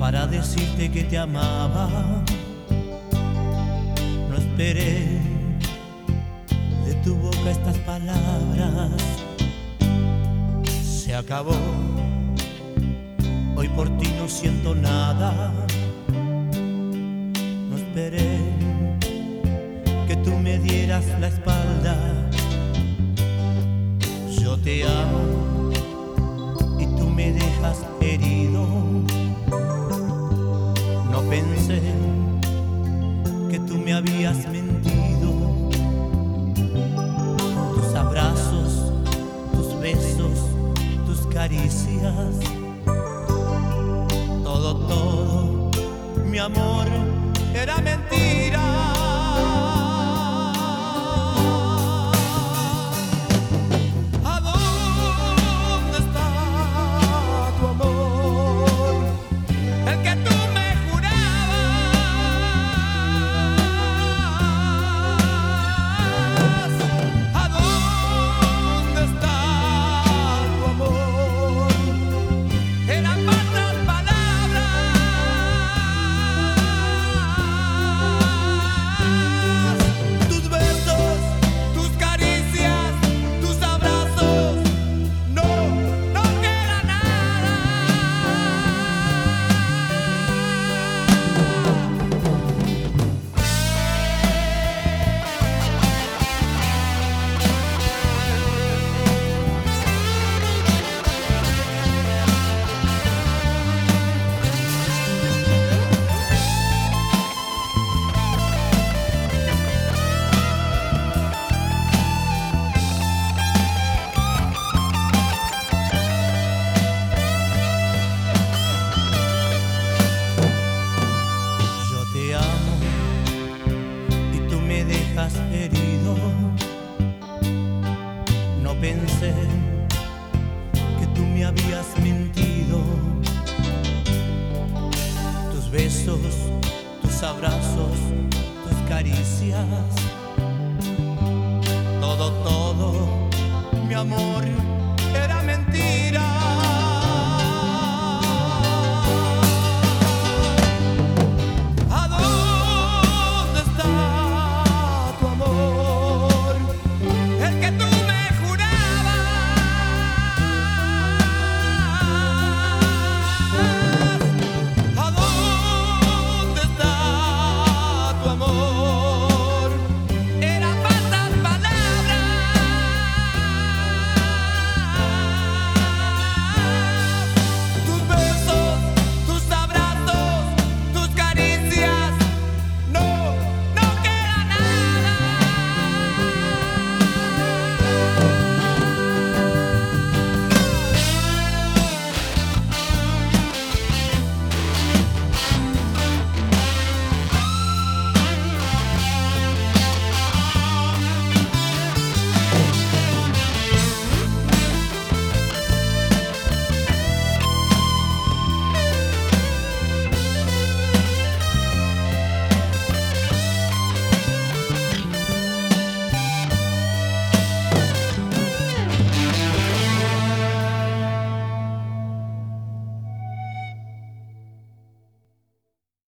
para decirte que te amaba. No esperé de tu boca estas palabras. Se acabó. Hoy por ti no siento nada. No esperé que tú me dieras la espalda. Yo te amo herido. No pensé que tú me habías mentido. Tus abrazos, tus besos, tus caricias. Todo, todo, mi amor, era mentira. Habías mentido. Tus besos, tus abrazos, tus caricias. Todo, todo, mi amor,